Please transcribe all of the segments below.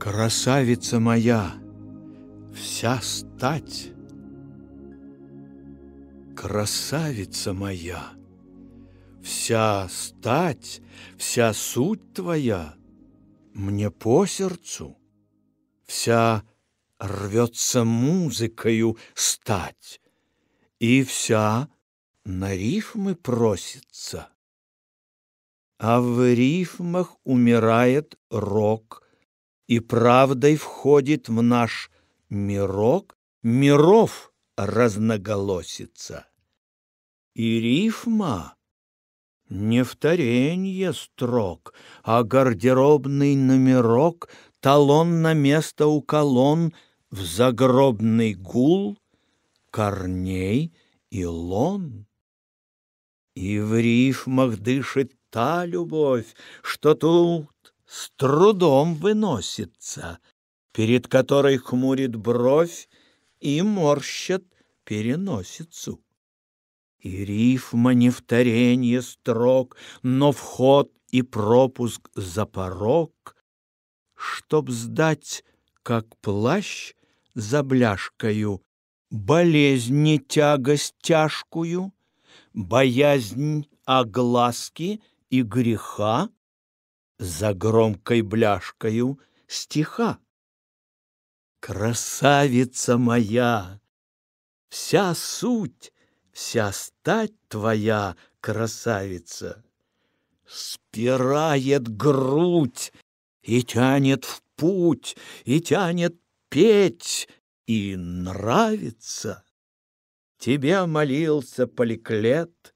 Красавица моя, вся стать, Красавица моя, вся стать, вся суть твоя Мне по сердцу, вся рвется музыкою стать, И вся на рифмы просится. А в рифмах умирает рок, И правдой входит в наш мирок Миров разноголосица. И рифма не вторенье строк, А гардеробный номерок, Талон на место у колонн, В загробный гул корней и лон. И в рифмах дышит та любовь, Что тут с трудом выносится, Перед которой хмурит бровь И морщат переносицу. И рифма не вторенье строк, Но вход и пропуск за порог, Чтоб сдать, как плащ за бляшкою, Болезни тягость тяжкую, Боязнь огласки и греха За громкой бляшкою стиха. Красавица моя, вся суть Вся стать твоя, красавица, Спирает грудь и тянет в путь, И тянет петь, и нравится. Тебе молился Поликлет,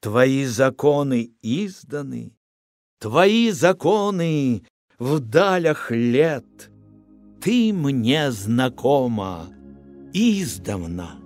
Твои законы изданы, Твои законы в далях лет. Ты мне знакома издавна.